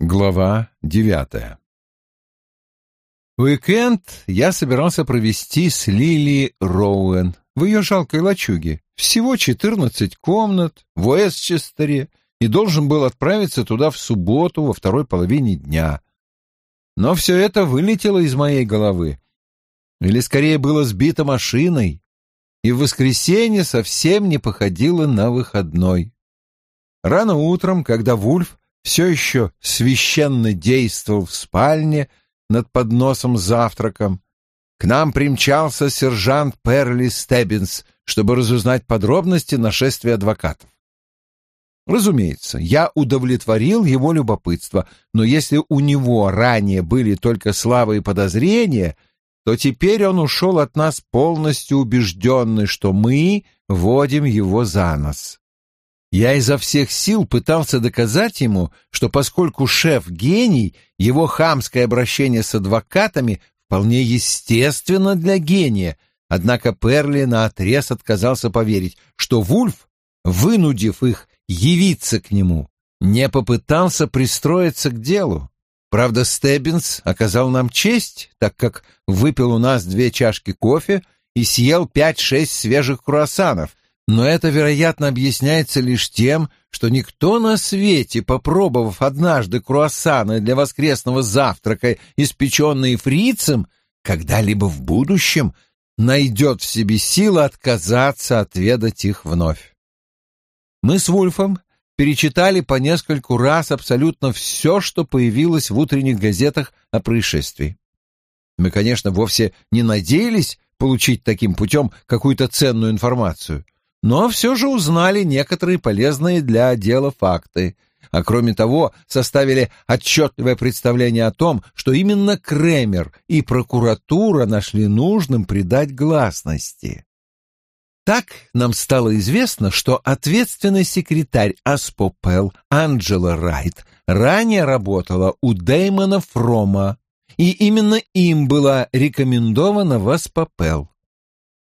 Глава девятая Уикенд я собирался провести с Лили Роуэн в ее жалкой лачуге. Всего четырнадцать комнат в Уэстчестере и должен был отправиться туда в субботу во второй половине дня. Но все это вылетело из моей головы. Или скорее было сбито машиной, и в воскресенье совсем не походило на выходной. Рано утром, когда Вульф все еще священно действовал в спальне над подносом завтраком, к нам примчался сержант Перли Стеббинс, чтобы разузнать подробности нашествия адвокатов. Разумеется, я удовлетворил его любопытство, но если у него ранее были только славы и подозрения, то теперь он ушел от нас полностью убежденный, что мы водим его за нос. Я изо всех сил пытался доказать ему, что поскольку шеф гений, его хамское обращение с адвокатами вполне естественно для гения, однако Перли наотрез отказался поверить, что Вульф, вынудив их явиться к нему, не попытался пристроиться к делу. Правда, Стеббинс оказал нам честь, так как выпил у нас две чашки кофе и съел пять-шесть свежих круассанов — но это, вероятно, объясняется лишь тем, что никто на свете, попробовав однажды круассаны для воскресного завтрака, испеченные фрицем, когда-либо в будущем найдет в себе силы отказаться отведать их вновь. Мы с Вульфом перечитали по нескольку раз абсолютно все, что появилось в утренних газетах о происшествии. Мы, конечно, вовсе не надеялись получить таким путем какую-то ценную информацию — но все же узнали некоторые полезные для дела факты, а кроме того составили отчетливое представление о том, что именно Кремер и прокуратура нашли нужным придать гласности. Так нам стало известно, что ответственный секретарь Аспопел Анджела Райт ранее работала у Дэймона Фрома, и именно им была рекомендована в.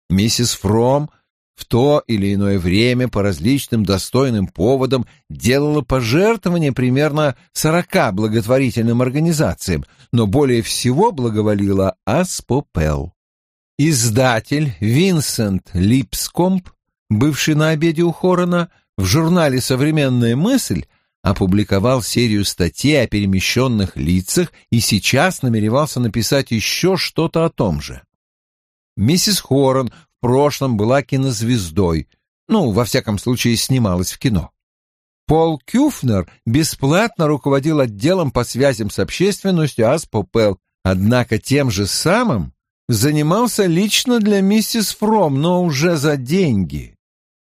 Миссис Фром – в то или иное время по различным достойным поводам делала пожертвования примерно сорока благотворительным организациям, но более всего благоволила Аспопел. Издатель Винсент Липскомп, бывший на обеде у Хорона, в журнале «Современная мысль» опубликовал серию статей о перемещенных лицах и сейчас намеревался написать еще что-то о том же. Миссис Хорн прошлом была кинозвездой, ну, во всяком случае, снималась в кино. Пол Кюфнер бесплатно руководил отделом по связям с общественностью Аспопел, однако тем же самым занимался лично для миссис Фром, но уже за деньги.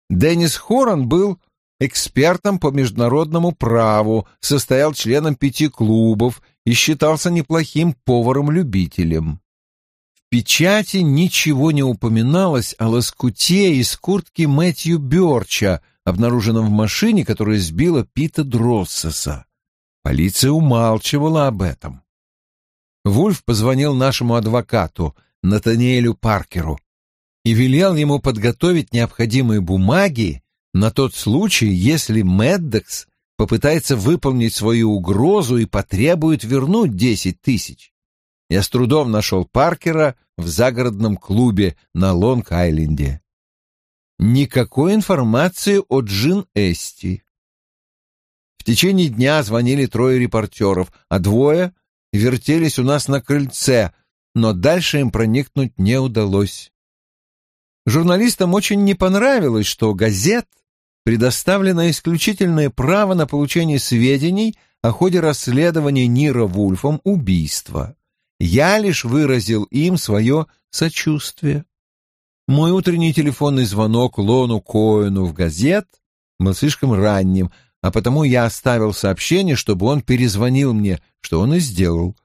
Деннис Хорн был экспертом по международному праву, состоял членом пяти клубов и считался неплохим поваром-любителем печати ничего не упоминалось о лоскуте из куртки Мэтью Бёрча, обнаруженном в машине, которая сбила Пита Дроссеса. Полиция умалчивала об этом. Вульф позвонил нашему адвокату, Натаниэлю Паркеру, и велел ему подготовить необходимые бумаги на тот случай, если Меддекс попытается выполнить свою угрозу и потребует вернуть десять тысяч. Я с трудом нашел Паркера в загородном клубе на Лонг-Айленде. Никакой информации о Джин Эсти. В течение дня звонили трое репортеров, а двое вертелись у нас на крыльце, но дальше им проникнуть не удалось. Журналистам очень не понравилось, что газет предоставлено исключительное право на получение сведений о ходе расследования Нира Вульфом убийства. Я лишь выразил им свое сочувствие. Мой утренний телефонный звонок Лону Коэну в газет был слишком ранним, а потому я оставил сообщение, чтобы он перезвонил мне, что он и сделал.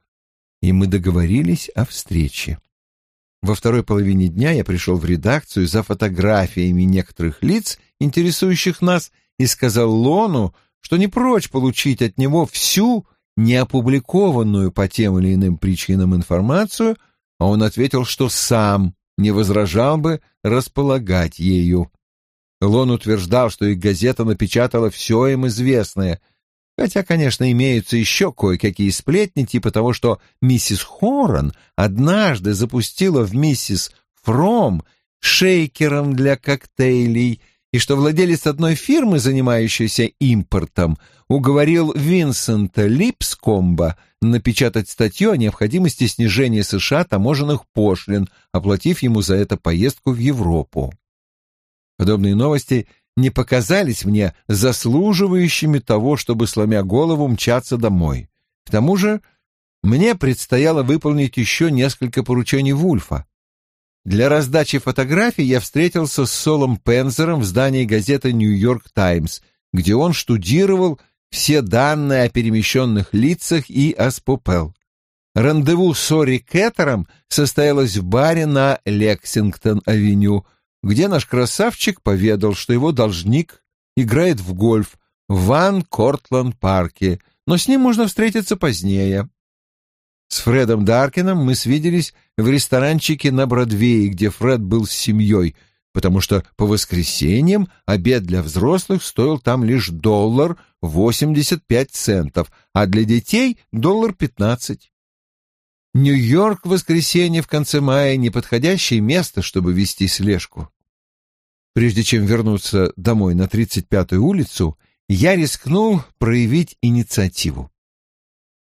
И мы договорились о встрече. Во второй половине дня я пришел в редакцию за фотографиями некоторых лиц, интересующих нас, и сказал Лону, что не прочь получить от него всю неопубликованную по тем или иным причинам информацию, а он ответил, что сам не возражал бы располагать ею. Лон утверждал, что их газета напечатала все им известное, Хотя, конечно, имеются еще кое-какие сплетни, типа того, что миссис Хорн однажды запустила в миссис Фром шейкером для коктейлей, и что владелец одной фирмы, занимающейся импортом, уговорил Винсента Липскомба напечатать статью о необходимости снижения США таможенных пошлин, оплатив ему за это поездку в Европу. Подобные новости не показались мне заслуживающими того, чтобы, сломя голову, мчаться домой. К тому же мне предстояло выполнить еще несколько поручений Вульфа. Для раздачи фотографий я встретился с Солом Пензером в здании газеты «Нью-Йорк Таймс», где он штудировал все данные о перемещенных лицах и о СППЛ. Рандеву с Орри Кеттером состоялось в баре на Лексингтон-авеню, где наш красавчик поведал, что его должник играет в гольф в Ван Кортланд-парке, но с ним можно встретиться позднее. С Фредом Даркином мы свиделись в ресторанчике на Бродвее, где Фред был с семьей, потому что по воскресеньям обед для взрослых стоил там лишь доллар восемьдесят пять центов, а для детей — доллар пятнадцать. Нью-Йорк в воскресенье в конце мая — неподходящее место, чтобы вести слежку. Прежде чем вернуться домой на 35-ю улицу, я рискнул проявить инициативу.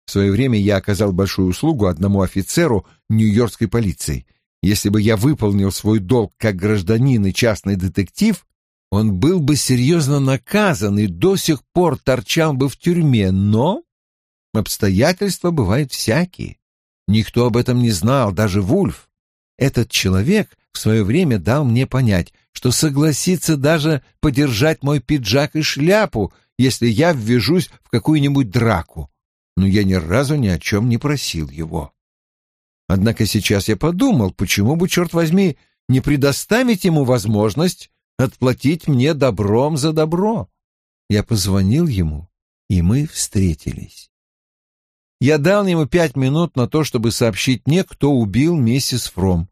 В свое время я оказал большую услугу одному офицеру нью-йоркской полиции. Если бы я выполнил свой долг как гражданин и частный детектив, он был бы серьезно наказан и до сих пор торчал бы в тюрьме, но обстоятельства бывают всякие. Никто об этом не знал, даже Вульф. Этот человек в свое время дал мне понять, что согласится даже подержать мой пиджак и шляпу, если я ввяжусь в какую-нибудь драку но я ни разу ни о чем не просил его. Однако сейчас я подумал, почему бы, черт возьми, не предоставить ему возможность отплатить мне добром за добро. Я позвонил ему, и мы встретились. Я дал ему пять минут на то, чтобы сообщить мне, кто убил миссис Фром.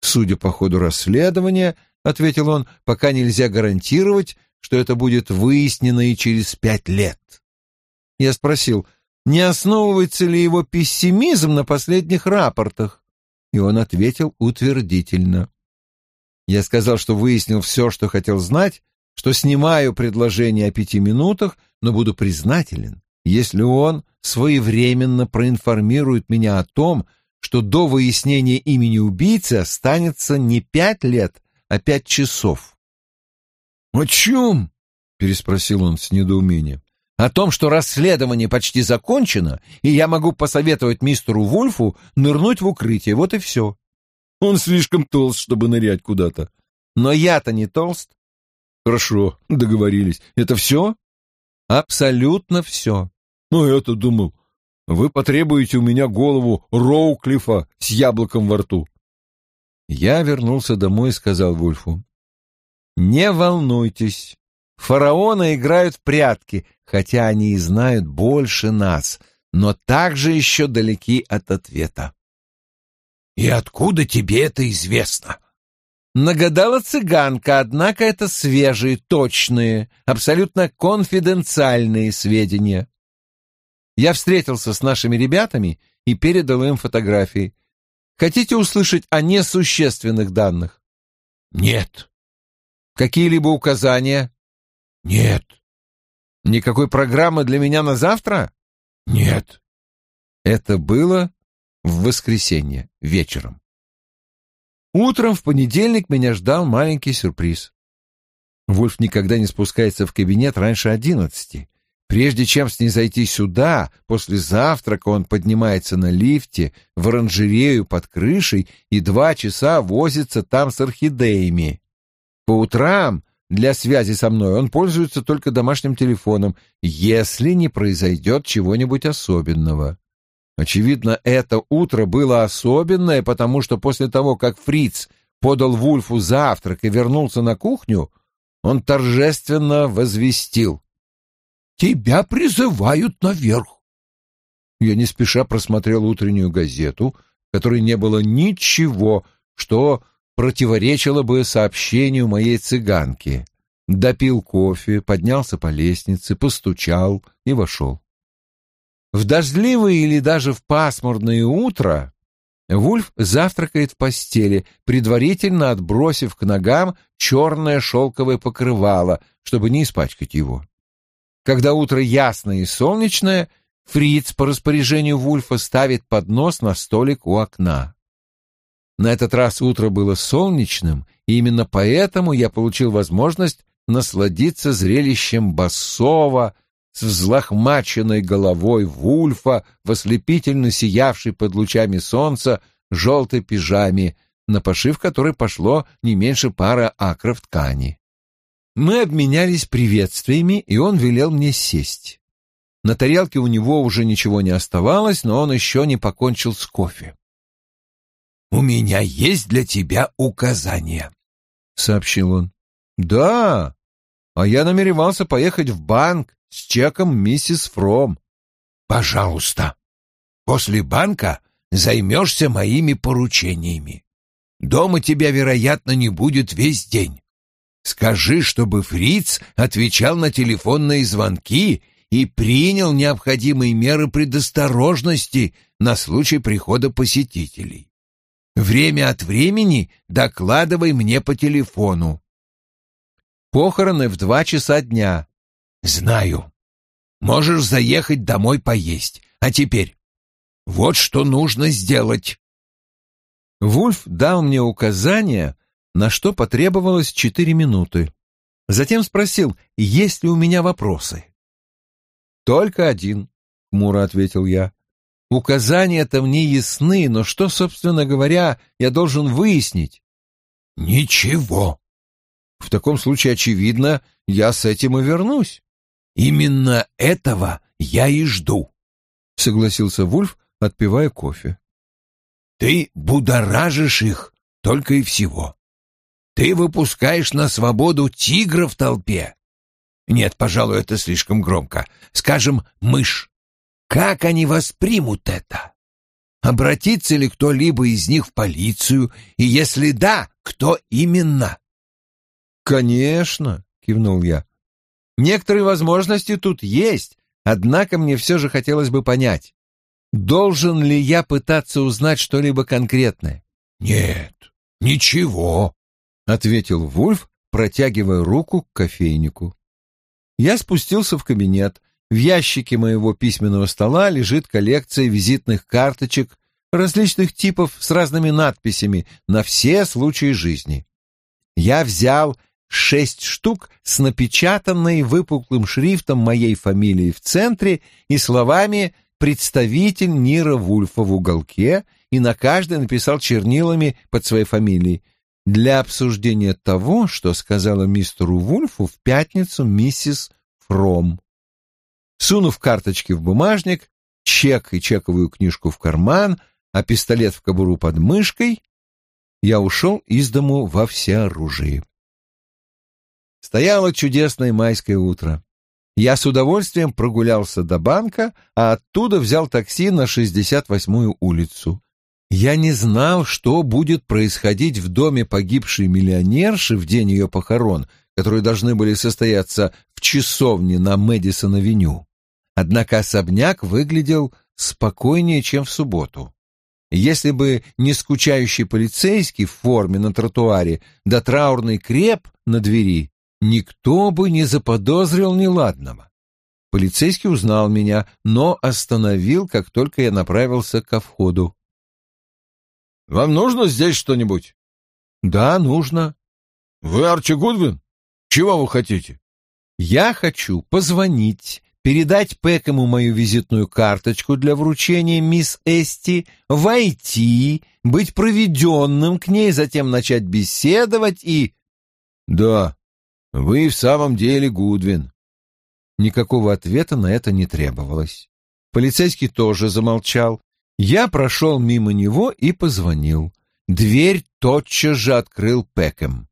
Судя по ходу расследования, — ответил он, — пока нельзя гарантировать, что это будет выяснено и через пять лет. Я спросил, — не основывается ли его пессимизм на последних рапортах. И он ответил утвердительно. Я сказал, что выяснил все, что хотел знать, что снимаю предложение о пяти минутах, но буду признателен, если он своевременно проинформирует меня о том, что до выяснения имени убийцы останется не пять лет, а пять часов. «О чем?» — переспросил он с недоумением о том, что расследование почти закончено, и я могу посоветовать мистеру Вульфу нырнуть в укрытие. Вот и все. Он слишком толст, чтобы нырять куда-то. Но я-то не толст. Хорошо, договорились. Это все? Абсолютно все. Ну, я-то думал, вы потребуете у меня голову Роуклифа с яблоком во рту. Я вернулся домой и сказал Вульфу. Не волнуйтесь, Фараоны играют в прятки, хотя они и знают больше нас, но также еще далеки от ответа. «И откуда тебе это известно?» Нагадала цыганка, однако это свежие, точные, абсолютно конфиденциальные сведения. Я встретился с нашими ребятами и передал им фотографии. Хотите услышать о несущественных данных? Нет. Какие-либо указания? Нет. Никакой программы для меня на завтра? Нет. Это было в воскресенье вечером. Утром в понедельник меня ждал маленький сюрприз. Вольф никогда не спускается в кабинет раньше одиннадцати. Прежде чем снизойти сюда, после завтрака он поднимается на лифте в оранжерею под крышей и два часа возится там с орхидеями. По утрам для связи со мной он пользуется только домашним телефоном, если не произойдет чего-нибудь особенного. Очевидно, это утро было особенное, потому что после того, как Фриц подал Вульфу завтрак и вернулся на кухню, он торжественно возвестил. «Тебя призывают наверх!» Я не спеша просмотрел утреннюю газету, в которой не было ничего, что противоречило бы сообщению моей цыганки. допил кофе, поднялся по лестнице, постучал и вошел. В дождливое или даже в пасмурное утро Вульф завтракает в постели, предварительно отбросив к ногам черное шелковое покрывало, чтобы не испачкать его. Когда утро ясное и солнечное, Фриц по распоряжению Вульфа ставит поднос на столик у окна. На этот раз утро было солнечным, и именно поэтому я получил возможность насладиться зрелищем басова с взлохмаченной головой Вульфа в ослепительно сиявшей под лучами солнца желтой пижаме, на пошив которой пошло не меньше пары акров ткани. Мы обменялись приветствиями, и он велел мне сесть. На тарелке у него уже ничего не оставалось, но он еще не покончил с кофе. «У меня есть для тебя указания», — сообщил он. «Да, а я намеревался поехать в банк с чеком миссис Фром». «Пожалуйста, после банка займешься моими поручениями. Дома тебя, вероятно, не будет весь день. Скажи, чтобы Фриц отвечал на телефонные звонки и принял необходимые меры предосторожности на случай прихода посетителей. Время от времени докладывай мне по телефону. Похороны в два часа дня. Знаю. Можешь заехать домой поесть. А теперь вот что нужно сделать. Вульф дал мне указания, на что потребовалось четыре минуты. Затем спросил, есть ли у меня вопросы. «Только один», — хмуро ответил я. «Указания-то мне ясны, но что, собственно говоря, я должен выяснить?» «Ничего». «В таком случае, очевидно, я с этим и вернусь». «Именно этого я и жду», — согласился Вульф, отпивая кофе. «Ты будоражишь их только и всего. Ты выпускаешь на свободу тигра в толпе. Нет, пожалуй, это слишком громко. Скажем, мышь. Как они воспримут это? Обратится ли кто-либо из них в полицию? И если да, кто именно? Конечно, кивнул я. Некоторые возможности тут есть, однако мне все же хотелось бы понять, должен ли я пытаться узнать что-либо конкретное? Нет, ничего, ответил Вульф, протягивая руку к кофейнику. Я спустился в кабинет. В ящике моего письменного стола лежит коллекция визитных карточек различных типов с разными надписями на все случаи жизни. Я взял шесть штук с напечатанной выпуклым шрифтом моей фамилии в центре и словами «Представитель Нира Вульфа» в уголке и на каждой написал чернилами под своей фамилией для обсуждения того, что сказала мистеру Вульфу в пятницу миссис Фром. Сунув карточки в бумажник, чек и чековую книжку в карман, а пистолет в кобуру под мышкой, я ушел из дому во всеоружии. Стояло чудесное майское утро. Я с удовольствием прогулялся до банка, а оттуда взял такси на 68-ю улицу. Я не знал, что будет происходить в доме погибшей миллионерши в день ее похорон, которые должны были состояться в часовне на Мэдисон-авеню. Однако особняк выглядел спокойнее, чем в субботу. Если бы не скучающий полицейский в форме на тротуаре да траурный креп на двери, никто бы не заподозрил неладного. Полицейский узнал меня, но остановил, как только я направился ко входу. Вам нужно здесь что-нибудь? Да, нужно. Вы Арчи Гудвин? Чего вы хотите? Я хочу позвонить, передать Пэкому мою визитную карточку для вручения мисс Эсти, войти, быть проведенным к ней, затем начать беседовать и... Да, вы в самом деле Гудвин. Никакого ответа на это не требовалось. Полицейский тоже замолчал, я прошел мимо него и позвонил. Дверь тотчас же открыл Пекем.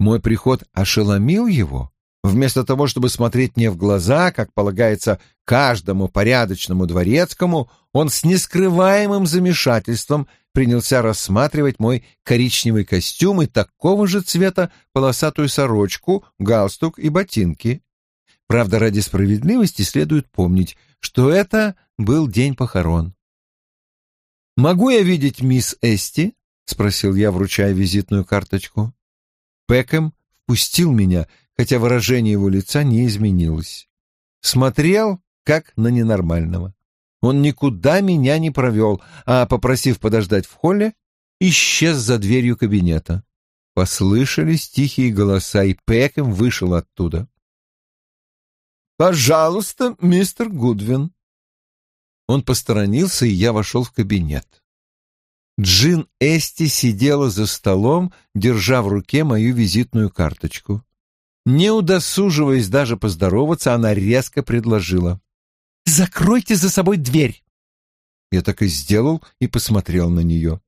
Мой приход ошеломил его. Вместо того, чтобы смотреть мне в глаза, как полагается каждому порядочному дворецкому, он с нескрываемым замешательством принялся рассматривать мой коричневый костюм и такого же цвета полосатую сорочку, галстук и ботинки. Правда, ради справедливости следует помнить, что это был день похорон. «Могу я видеть мисс Эсти?» — спросил я, вручая визитную карточку. Пэкэм впустил меня, хотя выражение его лица не изменилось. Смотрел, как на ненормального. Он никуда меня не провел, а, попросив подождать в холле, исчез за дверью кабинета. Послышались тихие голоса, и Пэкэм вышел оттуда. «Пожалуйста, мистер Гудвин». Он посторонился, и я вошел в кабинет. Джин Эсти сидела за столом, держа в руке мою визитную карточку. Не удосуживаясь даже поздороваться, она резко предложила. «Закройте за собой дверь!» Я так и сделал и посмотрел на нее.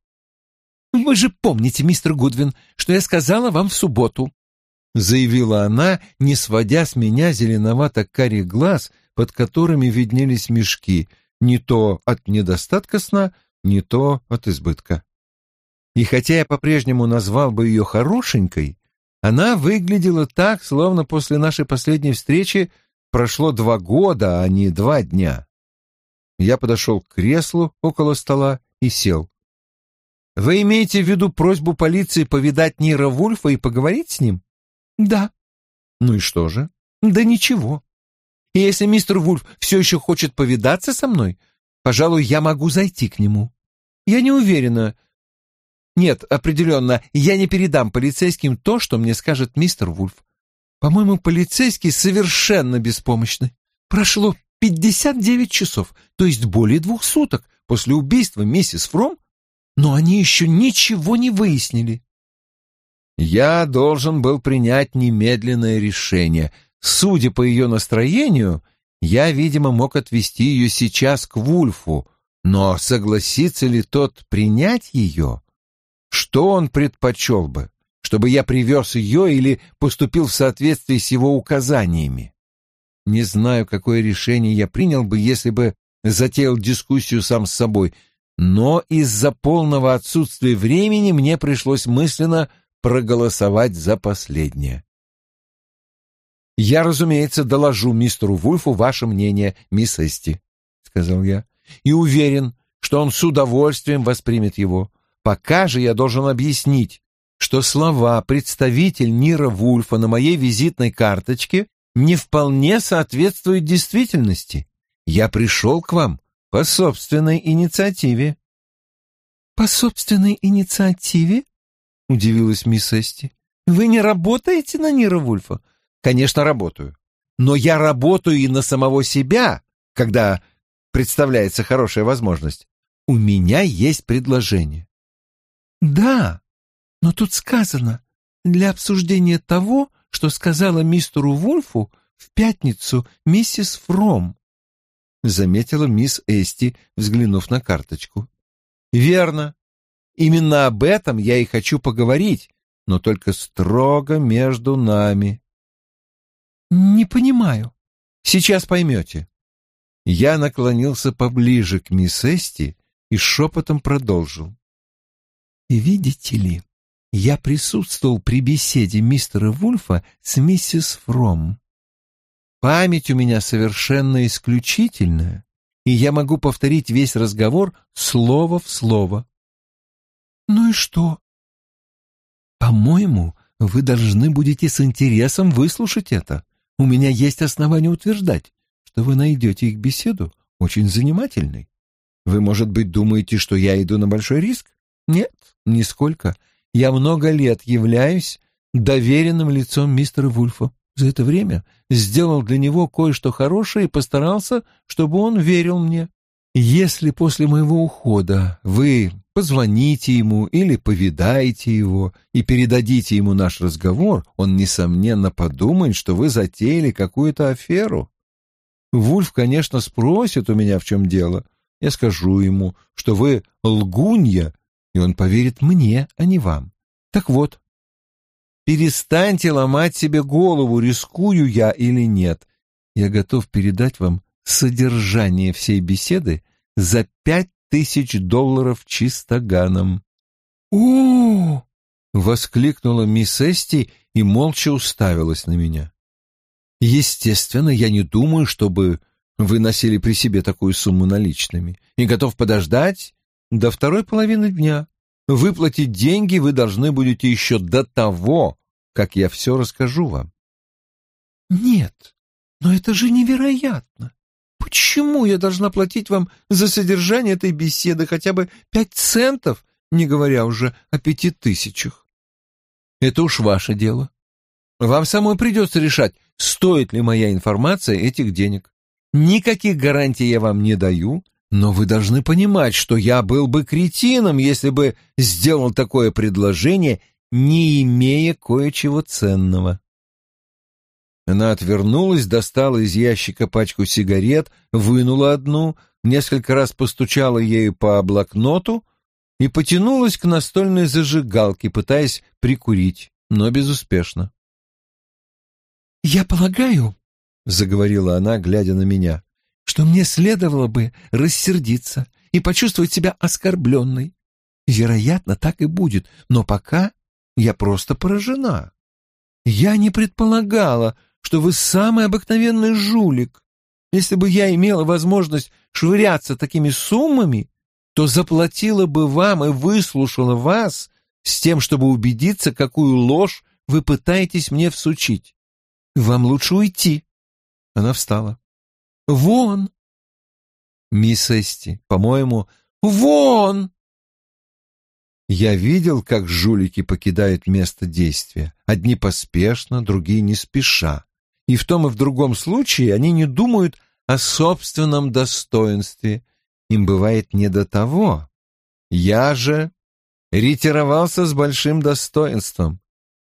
«Вы же помните, мистер Гудвин, что я сказала вам в субботу», — заявила она, не сводя с меня зеленовато-карих глаз, под которыми виднелись мешки, не то от недостатка сна, не то от избытка. И хотя я по-прежнему назвал бы ее хорошенькой, она выглядела так, словно после нашей последней встречи прошло два года, а не два дня. Я подошел к креслу около стола и сел. «Вы имеете в виду просьбу полиции повидать Нира Вульфа и поговорить с ним?» «Да». «Ну и что же?» «Да ничего. И если мистер Вульф все еще хочет повидаться со мной, пожалуй, я могу зайти к нему. Я не уверена, нет, определенно, я не передам полицейским то, что мне скажет мистер Вульф. По-моему, полицейские совершенно беспомощны. Прошло пятьдесят девять часов, то есть более двух суток после убийства миссис Фром, но они еще ничего не выяснили. Я должен был принять немедленное решение. Судя по ее настроению, я, видимо, мог отвести ее сейчас к Вульфу, но согласится ли тот принять ее? Что он предпочел бы? Чтобы я привез ее или поступил в соответствии с его указаниями? Не знаю, какое решение я принял бы, если бы затеял дискуссию сам с собой, но из-за полного отсутствия времени мне пришлось мысленно проголосовать за последнее. «Я, разумеется, доложу мистеру Вульфу ваше мнение, мисс Эсти», — сказал я, — «и уверен, что он с удовольствием воспримет его. Пока же я должен объяснить, что слова «представитель Нира Вульфа» на моей визитной карточке не вполне соответствуют действительности. Я пришел к вам по собственной инициативе. «По собственной инициативе?» — удивилась мисс Эсти. «Вы не работаете на Нира Вульфа?» «Конечно, работаю. Но я работаю и на самого себя, когда представляется хорошая возможность. У меня есть предложение. Да, но тут сказано для обсуждения того, что сказала мистеру Вульфу в пятницу миссис Фром. Заметила мисс Эсти, взглянув на карточку. Верно. Именно об этом я и хочу поговорить, но только строго между нами. Не понимаю. Сейчас поймете. Я наклонился поближе к мисс Эсти и шепотом продолжил. Видите ли, я присутствовал при беседе мистера Вульфа с миссис Фром. Память у меня совершенно исключительная, и я могу повторить весь разговор слово в слово. Ну и что? По-моему, вы должны будете с интересом выслушать это. У меня есть основания утверждать, что вы найдете их беседу очень занимательной. Вы, может быть, думаете, что я иду на большой риск? Нет, нисколько. Я много лет являюсь доверенным лицом мистера Вульфа. За это время сделал для него кое-что хорошее и постарался, чтобы он верил мне. Если после моего ухода вы позвоните ему или повидаете его и передадите ему наш разговор, он, несомненно, подумает, что вы затеяли какую-то аферу. Вульф, конечно, спросит у меня, в чем дело. Я скажу ему, что вы лгунья и он поверит мне, а не вам. Так вот, перестаньте ломать себе голову, рискую я или нет. Я готов передать вам содержание всей беседы за пять тысяч долларов чистоганом. О! воскликнула мисс Эсти и молча уставилась на меня. Естественно, я не думаю, чтобы вы носили при себе такую сумму наличными, и готов подождать до второй половины дня. Выплатить деньги вы должны будете еще до того, как я все расскажу вам. Нет, но это же невероятно. Почему я должна платить вам за содержание этой беседы хотя бы пять центов, не говоря уже о пяти тысячах? Это уж ваше дело. Вам самой придется решать, стоит ли моя информация этих денег. Никаких гарантий я вам не даю, но вы должны понимать, что я был бы кретином, если бы сделал такое предложение, не имея кое-чего ценного. Она отвернулась, достала из ящика пачку сигарет, вынула одну, несколько раз постучала ею по блокноту и потянулась к настольной зажигалке, пытаясь прикурить, но безуспешно. «Я полагаю», — заговорила она, глядя на меня, — «что мне следовало бы рассердиться и почувствовать себя оскорбленной. Вероятно, так и будет, но пока я просто поражена. Я не предполагала, что вы самый обыкновенный жулик. Если бы я имела возможность швыряться такими суммами, то заплатила бы вам и выслушала вас с тем, чтобы убедиться, какую ложь вы пытаетесь мне всучить. Вам лучше уйти. Она встала. Вон! Мисс Эсти, по-моему, вон! Я видел, как жулики покидают место действия. Одни поспешно, другие не спеша и в том и в другом случае они не думают о собственном достоинстве. Им бывает не до того. Я же ретировался с большим достоинством,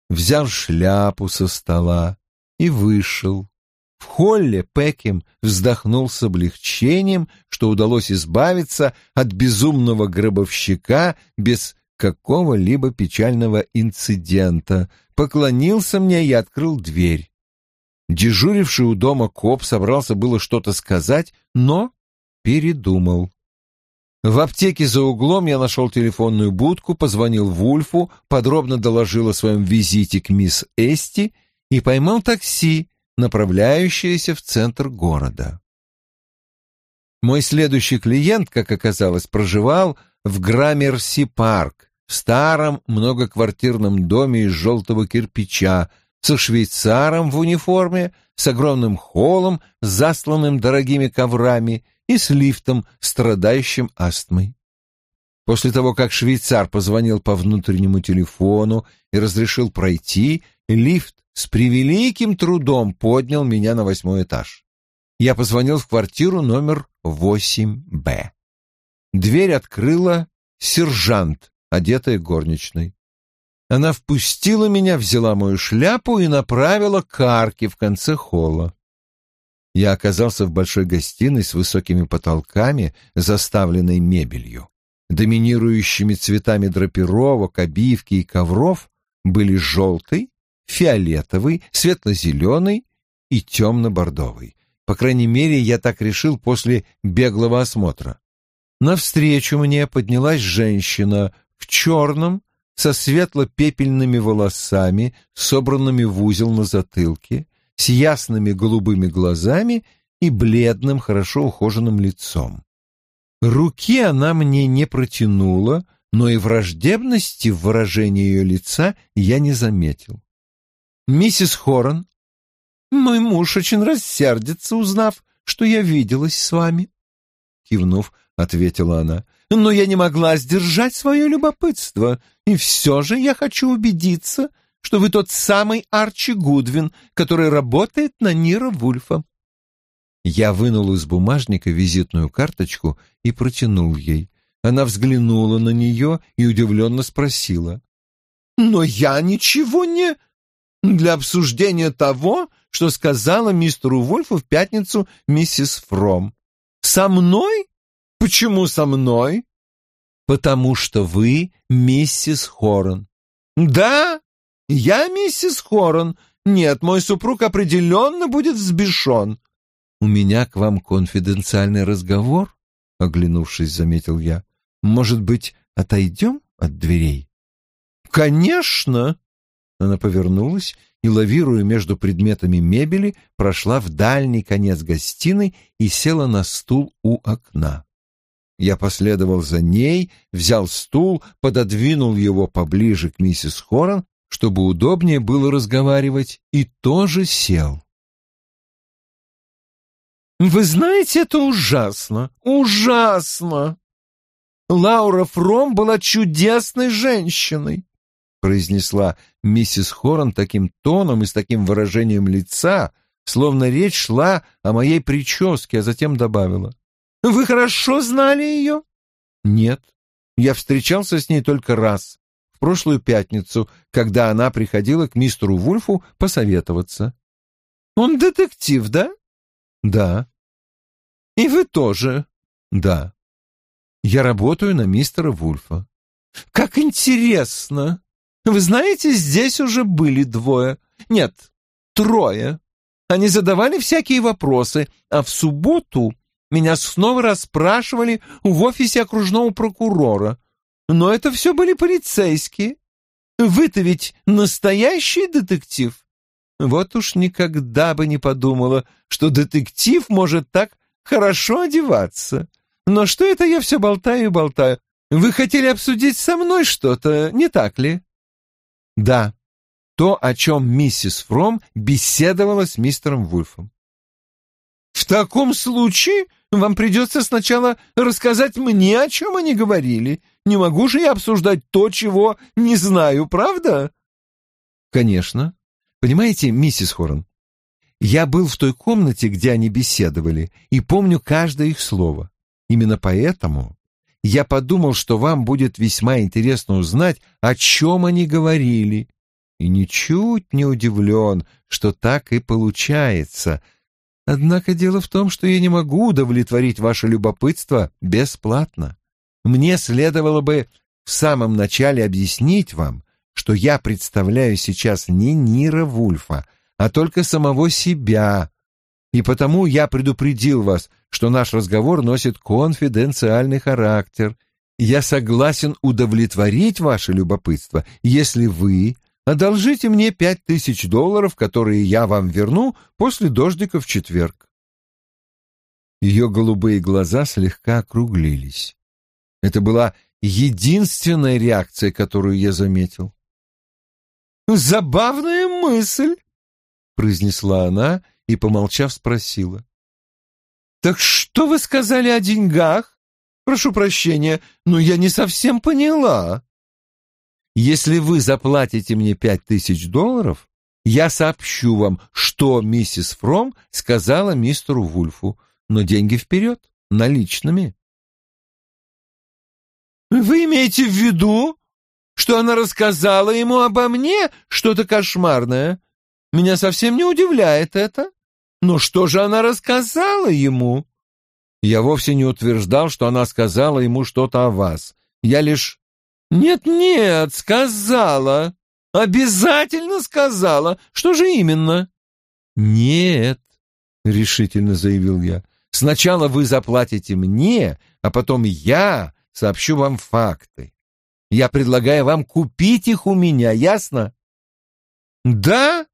взял шляпу со стола и вышел. В холле Пекем вздохнул с облегчением, что удалось избавиться от безумного гробовщика без какого-либо печального инцидента, поклонился мне и открыл дверь. Дежуривший у дома коп собрался было что-то сказать, но передумал. В аптеке за углом я нашел телефонную будку, позвонил Вульфу, подробно доложил о своем визите к мисс Эсти и поймал такси, направляющееся в центр города. Мой следующий клиент, как оказалось, проживал в Граммерси-парк, в старом многоквартирном доме из желтого кирпича, со швейцаром в униформе, с огромным холлом, засланным дорогими коврами и с лифтом, страдающим астмой. После того, как швейцар позвонил по внутреннему телефону и разрешил пройти, лифт с превеликим трудом поднял меня на восьмой этаж. Я позвонил в квартиру номер 8Б. Дверь открыла сержант, одетая горничной. Она впустила меня, взяла мою шляпу и направила к арке в конце холла. Я оказался в большой гостиной с высокими потолками, заставленной мебелью. Доминирующими цветами драпировок, обивки и ковров были желтый, фиолетовый, светло-зеленый и темно-бордовый. По крайней мере, я так решил после беглого осмотра. Навстречу мне поднялась женщина в черном, со светло-пепельными волосами, собранными в узел на затылке, с ясными голубыми глазами и бледным, хорошо ухоженным лицом. Руки она мне не протянула, но и враждебности в выражении ее лица я не заметил. «Миссис Хорн, мой муж очень рассердится, узнав, что я виделась с вами», — кивнув, ответила она но я не могла сдержать свое любопытство, и все же я хочу убедиться, что вы тот самый Арчи Гудвин, который работает на Нира Вульфа». Я вынул из бумажника визитную карточку и протянул ей. Она взглянула на нее и удивленно спросила. «Но я ничего не...» «Для обсуждения того, что сказала мистеру Вульфу в пятницу миссис Фром. Со мной Почему со мной? Потому что вы миссис Хорн. Да? Я миссис Хорн. Нет, мой супруг определенно будет взбешен. У меня к вам конфиденциальный разговор, оглянувшись, заметил я. Может быть, отойдем от дверей? Конечно. Она повернулась и, лавируя между предметами мебели, прошла в дальний конец гостиной и села на стул у окна. Я последовал за ней, взял стул, пододвинул его поближе к миссис Хорн, чтобы удобнее было разговаривать, и тоже сел. «Вы знаете, это ужасно, ужасно! Лаура Фром была чудесной женщиной произнесла миссис Хорн таким тоном и с таким выражением лица, словно речь шла о моей прическе, а затем добавила. «Вы хорошо знали ее?» «Нет. Я встречался с ней только раз, в прошлую пятницу, когда она приходила к мистеру Вульфу посоветоваться». «Он детектив, да?» «Да». «И вы тоже?» «Да». «Я работаю на мистера Вульфа». «Как интересно!» Вы знаете, здесь уже были двое. Нет, трое. Они задавали всякие вопросы, а в субботу меня снова расспрашивали в офисе окружного прокурора. Но это все были полицейские. Вы-то ведь настоящий детектив. Вот уж никогда бы не подумала, что детектив может так хорошо одеваться. Но что это я все болтаю и болтаю? Вы хотели обсудить со мной что-то, не так ли? Да, то, о чем миссис Фром беседовала с мистером Вульфом. В таком случае вам придется сначала рассказать мне, о чем они говорили. Не могу же я обсуждать то, чего не знаю, правда? Конечно. Понимаете, миссис Хорн, я был в той комнате, где они беседовали, и помню каждое их слово. Именно поэтому я подумал, что вам будет весьма интересно узнать, о чем они говорили, и ничуть не удивлен, что так и получается. Однако дело в том, что я не могу удовлетворить ваше любопытство бесплатно. Мне следовало бы в самом начале объяснить вам, что я представляю сейчас не Нира Вульфа, а только самого себя, и потому я предупредил вас, что наш разговор носит конфиденциальный характер. Я согласен удовлетворить ваше любопытство, если вы одолжите мне пять тысяч долларов, которые я вам верну после дождика в четверг. Ее голубые глаза слегка округлились. Это была единственная реакция, которую я заметил. «Забавная мысль», — произнесла она и, помолчав, спросила. «Так что вы сказали о деньгах? Прошу прощения, но я не совсем поняла. Если вы заплатите мне пять тысяч долларов, я сообщу вам, что миссис Фром сказала мистеру Вульфу, но деньги вперед, наличными». «Вы имеете в виду, что она рассказала ему обо мне что-то кошмарное? Меня совсем не удивляет это». Но что же она рассказала ему? Я вовсе не утверждал, что она сказала ему что-то о вас. Я лишь... Нет-нет, сказала. Обязательно сказала. Что же именно? Нет, решительно заявил я. Сначала вы заплатите мне, а потом я сообщу вам факты. Я предлагаю вам купить их у меня, ясно? Да?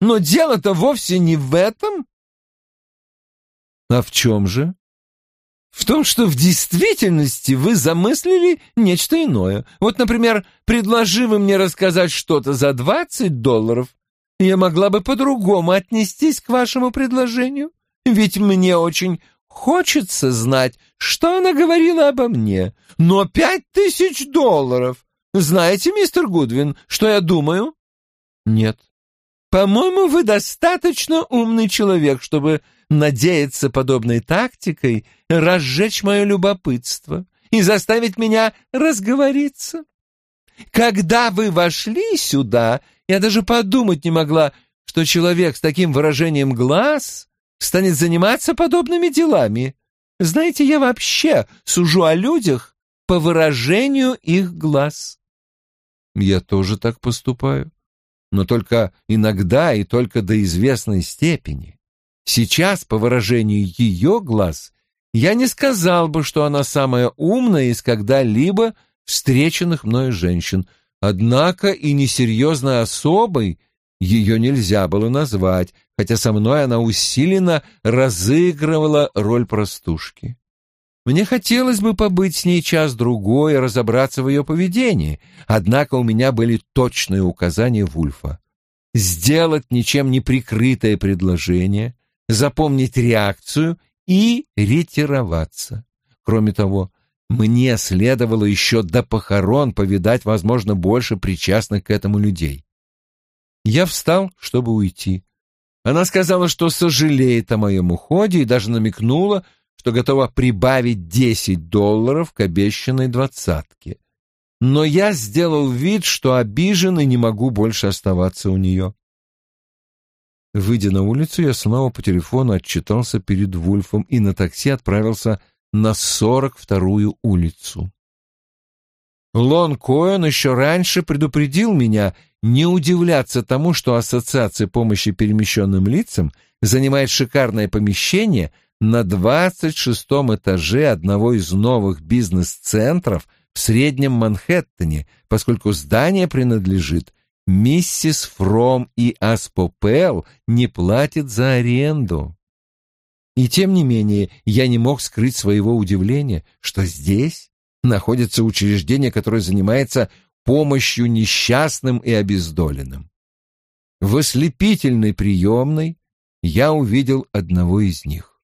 Но дело-то вовсе не в этом. А в чем же? В том, что в действительности вы замыслили нечто иное. Вот, например, предложи вы мне рассказать что-то за двадцать долларов, я могла бы по-другому отнестись к вашему предложению. Ведь мне очень хочется знать, что она говорила обо мне. Но пять тысяч долларов! Знаете, мистер Гудвин, что я думаю? Нет. По-моему, вы достаточно умный человек, чтобы надеяться подобной тактикой разжечь мое любопытство и заставить меня разговориться. Когда вы вошли сюда, я даже подумать не могла, что человек с таким выражением глаз станет заниматься подобными делами. Знаете, я вообще сужу о людях по выражению их глаз. Я тоже так поступаю. Но только иногда и только до известной степени. Сейчас, по выражению ее глаз, я не сказал бы, что она самая умная из когда-либо встреченных мною женщин, однако и несерьезной особой ее нельзя было назвать, хотя со мной она усиленно разыгрывала роль простушки. Мне хотелось бы побыть с ней час-другой и разобраться в ее поведении, однако у меня были точные указания Вульфа. Сделать ничем не прикрытое предложение, запомнить реакцию и ретироваться. Кроме того, мне следовало еще до похорон повидать, возможно, больше причастных к этому людей. Я встал, чтобы уйти. Она сказала, что сожалеет о моем уходе и даже намекнула, что готова прибавить десять долларов к обещанной двадцатке. Но я сделал вид, что обижен и не могу больше оставаться у нее. Выйдя на улицу, я снова по телефону отчитался перед Вульфом и на такси отправился на сорок вторую улицу. Лон Коэн еще раньше предупредил меня не удивляться тому, что Ассоциация помощи перемещенным лицам занимает шикарное помещение — на двадцать шестом этаже одного из новых бизнес-центров в Среднем Манхэттене, поскольку здание принадлежит миссис Фром и Аспопел не платит за аренду. И тем не менее я не мог скрыть своего удивления, что здесь находится учреждение, которое занимается помощью несчастным и обездоленным. В ослепительной приемной я увидел одного из них.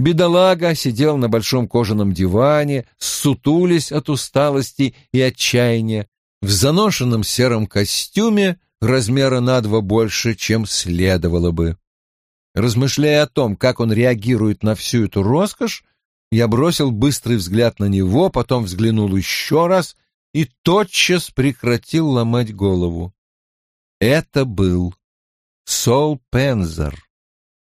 Бедолага сидел на большом кожаном диване, сутулясь от усталости и отчаяния, в заношенном сером костюме размера на два больше, чем следовало бы. Размышляя о том, как он реагирует на всю эту роскошь, я бросил быстрый взгляд на него, потом взглянул еще раз и тотчас прекратил ломать голову. Это был Сол Пензер.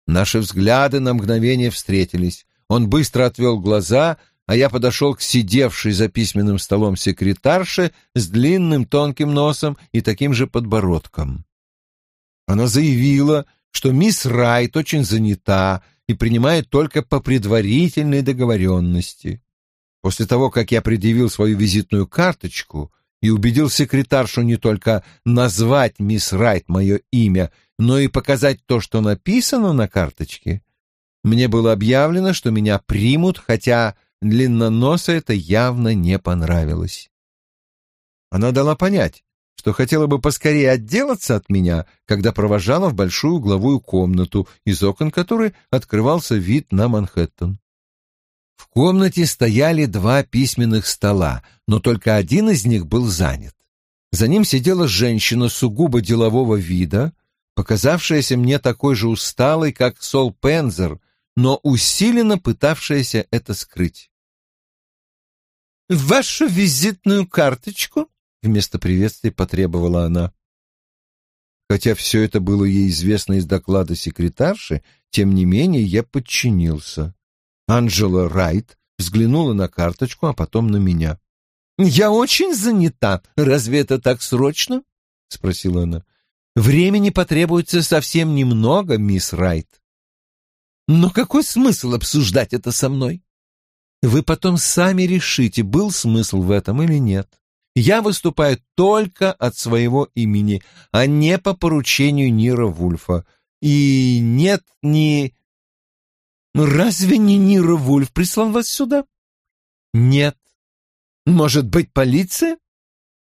Наши взгляды на мгновение встретились. Он быстро отвел глаза, а я подошел к сидевшей за письменным столом секретарше с длинным тонким носом и таким же подбородком. Она заявила, что мисс Райт очень занята и принимает только по предварительной договоренности. После того, как я предъявил свою визитную карточку и убедил секретаршу не только назвать мисс Райт мое имя, но и показать то, что написано на карточке. Мне было объявлено, что меня примут, хотя длинноноса это явно не понравилось. Она дала понять, что хотела бы поскорее отделаться от меня, когда провожала в большую угловую комнату, из окон которой открывался вид на Манхэттен. В комнате стояли два письменных стола, но только один из них был занят. За ним сидела женщина сугубо делового вида, показавшаяся мне такой же усталой, как Сол Пензер, но усиленно пытавшаяся это скрыть. «Вашу визитную карточку?» — вместо приветствия потребовала она. Хотя все это было ей известно из доклада секретарши, тем не менее я подчинился. Анджела Райт взглянула на карточку, а потом на меня. «Я очень занята. Разве это так срочно?» — спросила она. Времени потребуется совсем немного, мисс Райт. Но какой смысл обсуждать это со мной? Вы потом сами решите, был смысл в этом или нет. Я выступаю только от своего имени, а не по поручению Нира Вульфа. И нет ни... Разве не Нира Вульф прислал вас сюда? Нет. Может быть, полиция?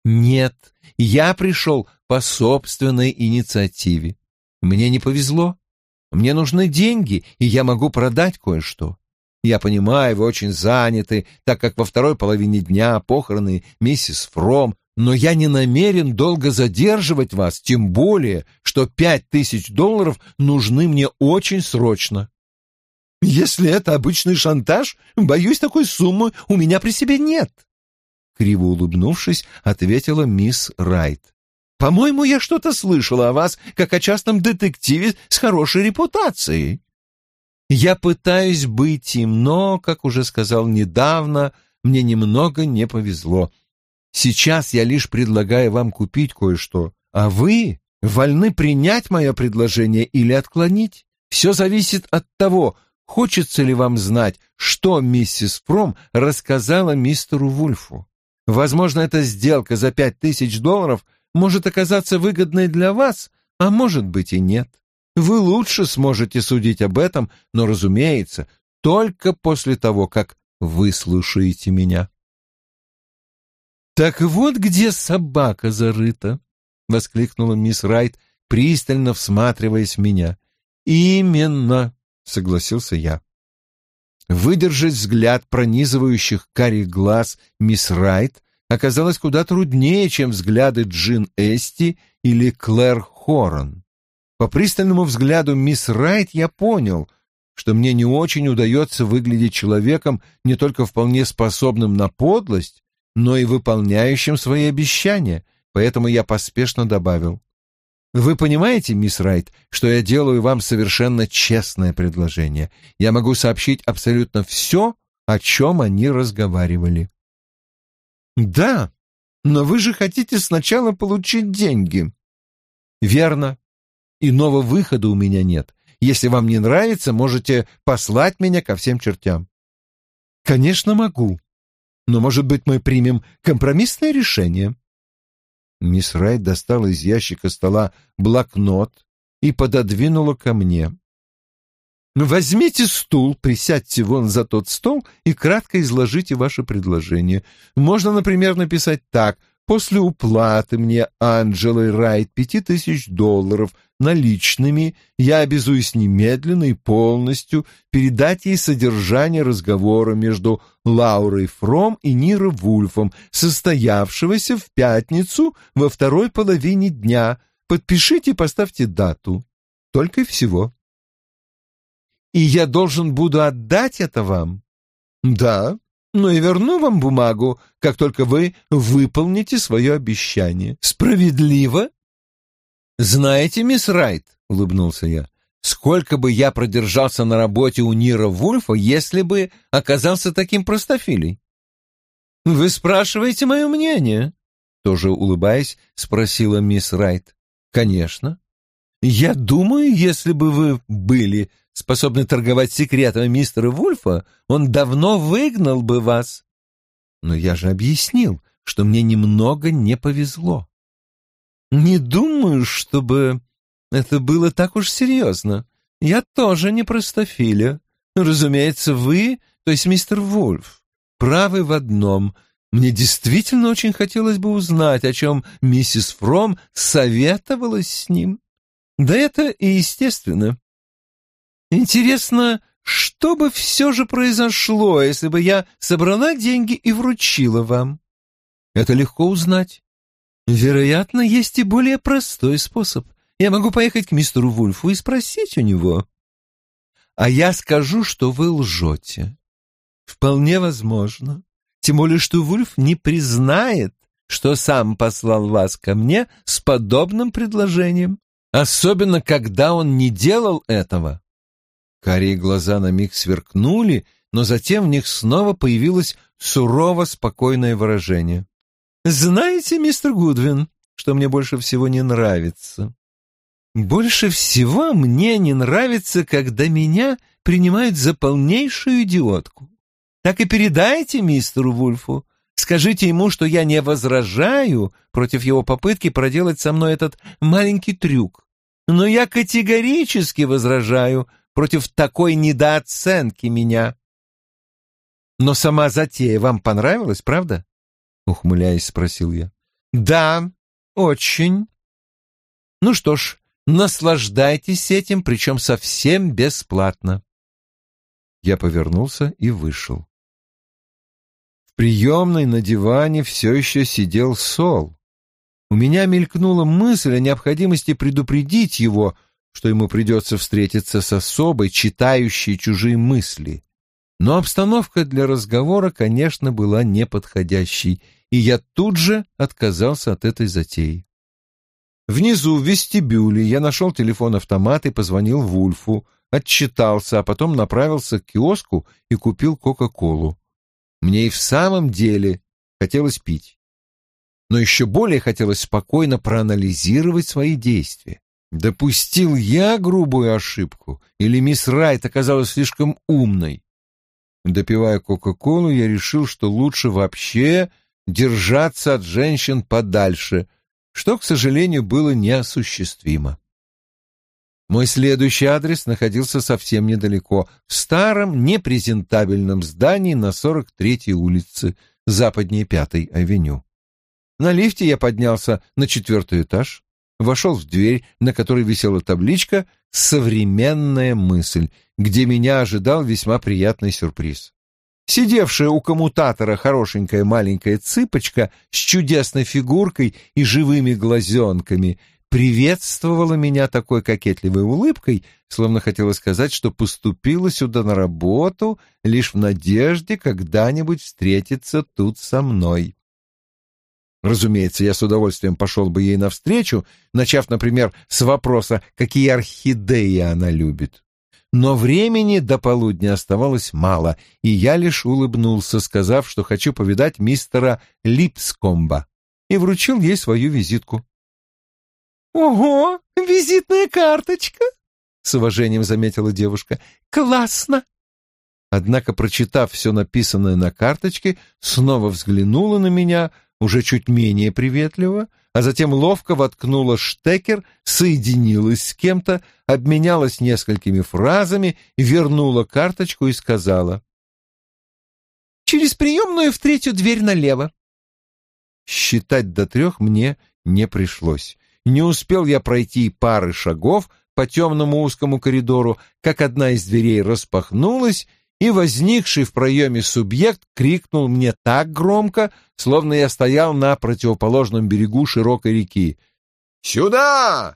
Нет. Я пришел по собственной инициативе. Мне не повезло. Мне нужны деньги, и я могу продать кое-что. Я понимаю, вы очень заняты, так как во второй половине дня похороны миссис Фром, но я не намерен долго задерживать вас, тем более, что пять тысяч долларов нужны мне очень срочно. Если это обычный шантаж, боюсь, такой суммы у меня при себе нет. Криво улыбнувшись, ответила мисс Райт. По-моему, я что-то слышала о вас, как о частном детективе с хорошей репутацией. Я пытаюсь быть им, но, как уже сказал недавно, мне немного не повезло. Сейчас я лишь предлагаю вам купить кое-что, а вы вольны принять мое предложение или отклонить. Все зависит от того, хочется ли вам знать, что миссис Пром рассказала мистеру Вульфу. Возможно, эта сделка за пять тысяч долларов может оказаться выгодной для вас, а может быть и нет. Вы лучше сможете судить об этом, но, разумеется, только после того, как выслушаете меня. «Так вот где собака зарыта!» — воскликнула мисс Райт, пристально всматриваясь в меня. «Именно!» — согласился я. Выдержать взгляд пронизывающих карих глаз мисс Райт оказалось куда труднее, чем взгляды Джин Эсти или Клэр Хорн. По пристальному взгляду мисс Райт я понял, что мне не очень удается выглядеть человеком не только вполне способным на подлость, но и выполняющим свои обещания, поэтому я поспешно добавил. Вы понимаете, мисс Райт, что я делаю вам совершенно честное предложение. Я могу сообщить абсолютно все, о чем они разговаривали. Да, но вы же хотите сначала получить деньги. Верно. Иного выхода у меня нет. Если вам не нравится, можете послать меня ко всем чертям. Конечно, могу. Но, может быть, мы примем компромиссное решение? Мисс Райт достала из ящика стола блокнот и пододвинула ко мне. Возьмите стул, присядьте вон за тот стол и кратко изложите ваше предложение. Можно, например, написать так. После уплаты мне Анджелой Райт пяти тысяч долларов наличными я обязуюсь немедленно и полностью передать ей содержание разговора между Лаурой Фром и Ниро Вульфом, состоявшегося в пятницу во второй половине дня. Подпишите и поставьте дату. Только и всего. И я должен буду отдать это вам? Да, но и верну вам бумагу, как только вы выполните свое обещание. Справедливо? Знаете, мисс Райт, улыбнулся я, сколько бы я продержался на работе у Нира Вульфа, если бы оказался таким простофилей? Вы спрашиваете мое мнение? Тоже улыбаясь, спросила мисс Райт. Конечно. Я думаю, если бы вы были способны торговать секретами мистера Вульфа, он давно выгнал бы вас. Но я же объяснил, что мне немного не повезло. Не думаю, чтобы это было так уж серьезно. Я тоже не простофиля. Разумеется, вы, то есть мистер Вульф, правы в одном. Мне действительно очень хотелось бы узнать, о чем миссис Фром советовалась с ним. Да это и естественно. Интересно, что бы все же произошло, если бы я собрала деньги и вручила вам? Это легко узнать. Вероятно, есть и более простой способ. Я могу поехать к мистеру Вульфу и спросить у него. А я скажу, что вы лжете. Вполне возможно. Тем более, что Вульф не признает, что сам послал вас ко мне с подобным предложением. Особенно, когда он не делал этого. Карие глаза на миг сверкнули, но затем в них снова появилось сурово спокойное выражение. «Знаете, мистер Гудвин, что мне больше всего не нравится?» «Больше всего мне не нравится, когда меня принимают за полнейшую идиотку. Так и передайте мистеру Вульфу. Скажите ему, что я не возражаю против его попытки проделать со мной этот маленький трюк. Но я категорически возражаю против такой недооценки меня. Но сама затея вам понравилась, правда? Ухмыляясь, спросил я. Да, очень. Ну что ж, наслаждайтесь этим, причем совсем бесплатно. Я повернулся и вышел. В приемной на диване все еще сидел Сол. У меня мелькнула мысль о необходимости предупредить его, что ему придется встретиться с особой, читающей чужие мысли. Но обстановка для разговора, конечно, была неподходящей, и я тут же отказался от этой затеи. Внизу, в вестибюле, я нашел телефон-автомат и позвонил Вульфу, отчитался, а потом направился к киоску и купил Кока-Колу. Мне и в самом деле хотелось пить. но еще более хотелось спокойно проанализировать свои действия. Допустил я грубую ошибку, или мисс Райт оказалась слишком умной? Допивая Кока-Колу, я решил, что лучше вообще держаться от женщин подальше, что, к сожалению, было неосуществимо. Мой следующий адрес находился совсем недалеко, в старом непрезентабельном здании на 43-й улице, западнее 5-й авеню. На лифте я поднялся на четвертый этаж, вошел в дверь, на которой висела табличка «Современная мысль», где меня ожидал весьма приятный сюрприз. Сидевшая у коммутатора хорошенькая маленькая цыпочка с чудесной фигуркой и живыми глазенками приветствовала меня такой кокетливой улыбкой, словно хотела сказать, что поступила сюда на работу лишь в надежде когда-нибудь встретиться тут со мной. Разумеется, я с удовольствием пошел бы ей навстречу, начав, например, с вопроса, какие орхидеи она любит. Но времени до полудня оставалось мало, и я лишь улыбнулся, сказав, что хочу повидать мистера Липскомба, и вручил ей свою визитку. «Ого, визитная карточка!» — с уважением заметила девушка. «Классно!» Однако, прочитав все написанное на карточке, снова взглянула на меня — уже чуть менее приветливо, а затем ловко воткнула штекер, соединилась с кем-то, обменялась несколькими фразами, вернула карточку и сказала. «Через приемную в третью дверь налево». Считать до трех мне не пришлось. Не успел я пройти пары шагов по темному узкому коридору, как одна из дверей распахнулась, и возникший в проеме субъект крикнул мне так громко, словно я стоял на противоположном берегу широкой реки. «Сюда!»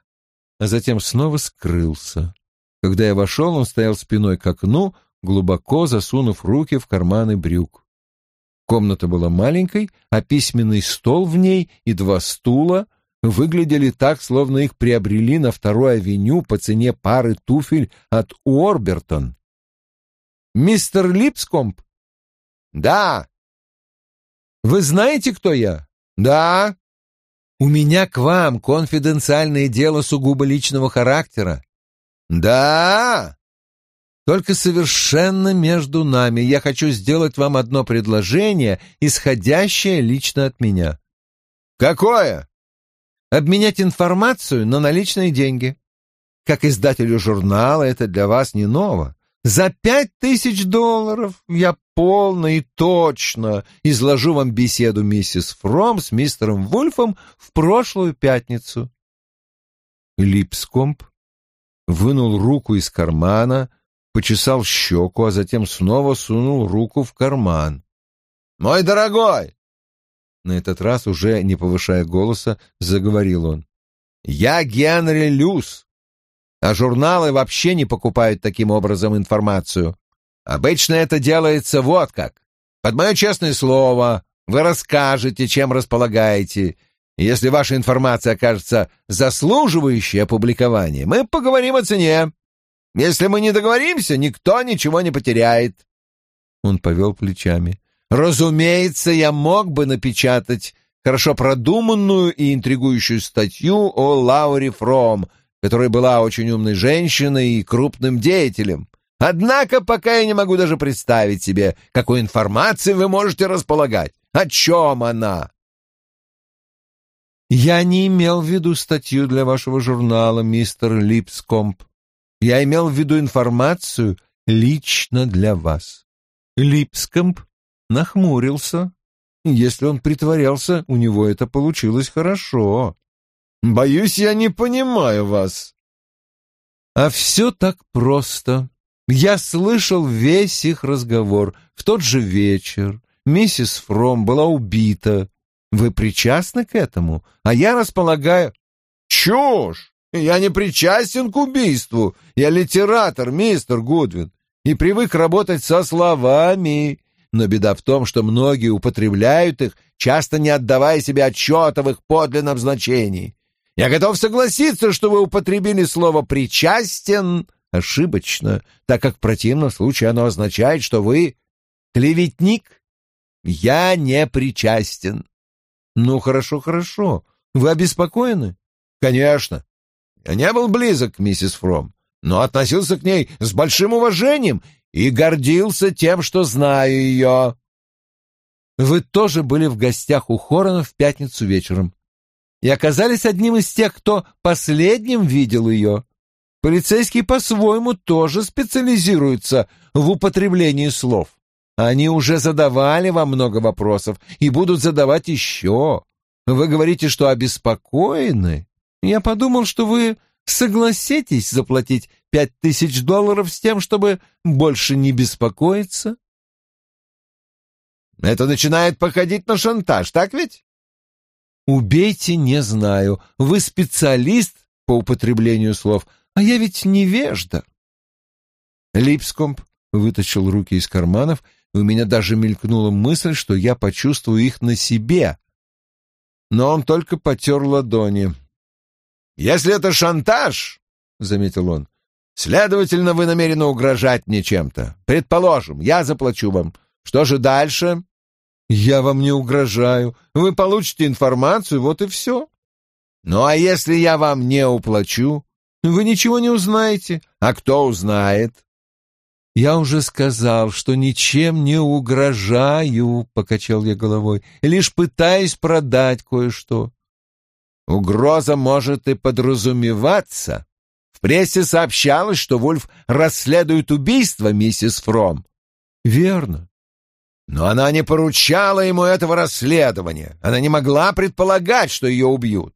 А затем снова скрылся. Когда я вошел, он стоял спиной к окну, глубоко засунув руки в карманы брюк. Комната была маленькой, а письменный стол в ней и два стула выглядели так, словно их приобрели на второй авеню по цене пары туфель от Уорбертон. Мистер Липскомп? Да. Вы знаете, кто я? Да. У меня к вам конфиденциальное дело сугубо личного характера. Да. Только совершенно между нами. Я хочу сделать вам одно предложение, исходящее лично от меня. Какое? Обменять информацию на наличные деньги. Как издателю журнала это для вас не ново. За пять тысяч долларов я полно и точно изложу вам беседу миссис Фром с мистером Вульфом в прошлую пятницу. Липскомп вынул руку из кармана, почесал щеку, а затем снова сунул руку в карман. «Мой дорогой!» На этот раз, уже не повышая голоса, заговорил он. «Я Генри Люс, а журналы вообще не покупают таким образом информацию. Обычно это делается вот как. Под мое честное слово, вы расскажете, чем располагаете. если ваша информация окажется заслуживающей опубликования, мы поговорим о цене. Если мы не договоримся, никто ничего не потеряет. Он повел плечами. Разумеется, я мог бы напечатать хорошо продуманную и интригующую статью о Лауре Фром, которая была очень умной женщиной и крупным деятелем. Однако пока я не могу даже представить себе, какой информацией вы можете располагать. О чем она? Я не имел в виду статью для вашего журнала, мистер Липскомп. Я имел в виду информацию лично для вас. Липскомп нахмурился. Если он притворялся, у него это получилось хорошо. Боюсь, я не понимаю вас. А все так просто. Я слышал весь их разговор. В тот же вечер миссис Фром была убита. Вы причастны к этому? А я располагаю... Чушь! Я не причастен к убийству. Я литератор, мистер Гудвин, и привык работать со словами. Но беда в том, что многие употребляют их, часто не отдавая себе отчета в их подлинном значении. Я готов согласиться, что вы употребили слово «причастен» ошибочно, так как в противном случае оно означает, что вы клеветник. Я не причастен. Ну, хорошо, хорошо. Вы обеспокоены? Конечно. Я не был близок к миссис Фром, но относился к ней с большим уважением и гордился тем, что знаю ее. Вы тоже были в гостях у Хорона в пятницу вечером и оказались одним из тех, кто последним видел ее. Полицейские по-своему тоже специализируются в употреблении слов. Они уже задавали вам много вопросов и будут задавать еще. Вы говорите, что обеспокоены. Я подумал, что вы согласитесь заплатить пять тысяч долларов с тем, чтобы больше не беспокоиться. Это начинает походить на шантаж, так ведь? Убейте, не знаю. Вы специалист по употреблению слов, а я ведь невежда. Липскомп вытащил руки из карманов, и у меня даже мелькнула мысль, что я почувствую их на себе. Но он только потер ладони. «Если это шантаж, — заметил он, — следовательно, вы намерены угрожать мне чем-то. Предположим, я заплачу вам. Что же дальше?» «Я вам не угрожаю. Вы получите информацию, вот и все». «Ну а если я вам не уплачу?» «Вы ничего не узнаете». «А кто узнает?» «Я уже сказал, что ничем не угрожаю», — покачал я головой, — «лишь пытаюсь продать кое-что». «Угроза может и подразумеваться. В прессе сообщалось, что Вульф расследует убийство миссис Фром». «Верно. Но она не поручала ему этого расследования. Она не могла предполагать, что ее убьют.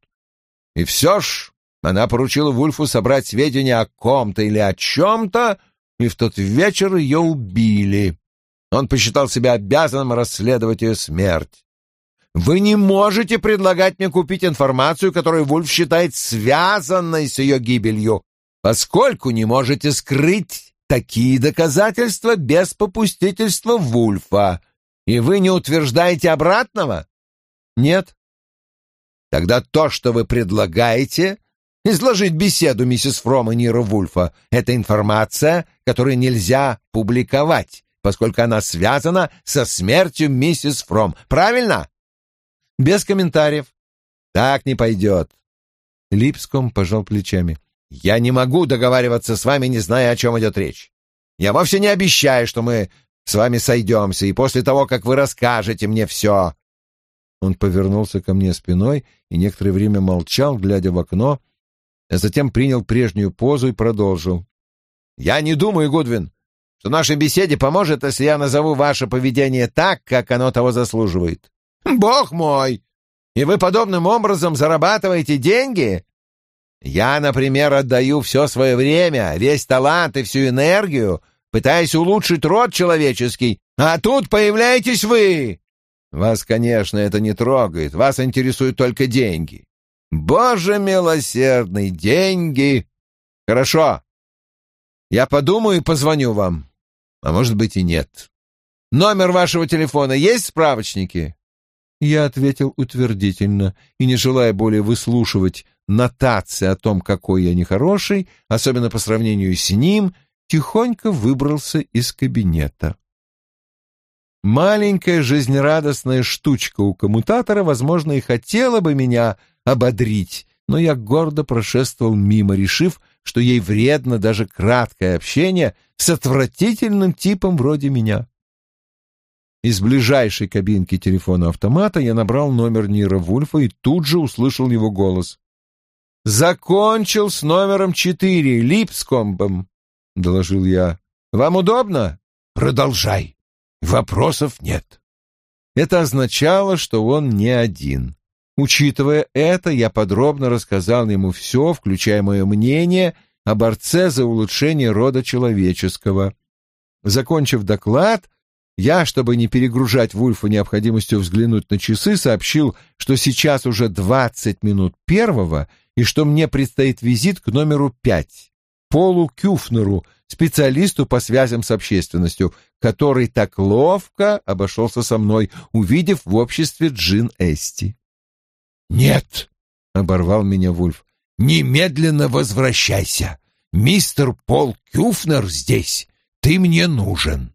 И все ж она поручила Вульфу собрать сведения о ком-то или о чем-то, и в тот вечер ее убили. Он посчитал себя обязанным расследовать ее смерть. Вы не можете предлагать мне купить информацию, которую Вульф считает связанной с ее гибелью, поскольку не можете скрыть такие доказательства без попустительства Вульфа. И вы не утверждаете обратного? Нет. Тогда то, что вы предлагаете, изложить беседу миссис Фром и Нира Вульфа, это информация, которую нельзя публиковать, поскольку она связана со смертью миссис Фром. Правильно? Без комментариев. Так не пойдет. Липском пожал плечами. Я не могу договариваться с вами, не зная, о чем идет речь. Я вовсе не обещаю, что мы с вами сойдемся, и после того, как вы расскажете мне все...» Он повернулся ко мне спиной и некоторое время молчал, глядя в окно, а затем принял прежнюю позу и продолжил. «Я не думаю, Гудвин, что нашей беседе поможет, если я назову ваше поведение так, как оно того заслуживает. Бог мой! И вы подобным образом зарабатываете деньги? Я, например, отдаю все свое время, весь талант и всю энергию, пытаясь улучшить род человеческий, а тут появляетесь вы. Вас, конечно, это не трогает, вас интересуют только деньги. Боже милосердный, деньги! Хорошо. Я подумаю и позвоню вам. А может быть и нет. Номер вашего телефона есть в справочнике? Я ответил утвердительно и, не желая более выслушивать нотации о том, какой я нехороший, особенно по сравнению с ним, тихонько выбрался из кабинета. Маленькая жизнерадостная штучка у коммутатора, возможно, и хотела бы меня ободрить, но я гордо прошествовал мимо, решив, что ей вредно даже краткое общение с отвратительным типом вроде меня. Из ближайшей кабинки телефона-автомата я набрал номер Нира Вульфа и тут же услышал его голос. «Закончил с номером четыре, Липскомбом», — доложил я. «Вам удобно?» «Продолжай. Вопросов нет». Это означало, что он не один. Учитывая это, я подробно рассказал ему все, включая мое мнение о борце за улучшение рода человеческого. Закончив доклад, я, чтобы не перегружать Вульфа необходимостью взглянуть на часы, сообщил, что сейчас уже двадцать минут первого и что мне предстоит визит к номеру пять, Полу Кюфнеру, специалисту по связям с общественностью, который так ловко обошелся со мной, увидев в обществе Джин Эсти. «Нет!» — оборвал меня Вульф. «Немедленно возвращайся! Мистер Пол Кюфнер здесь! Ты мне нужен!»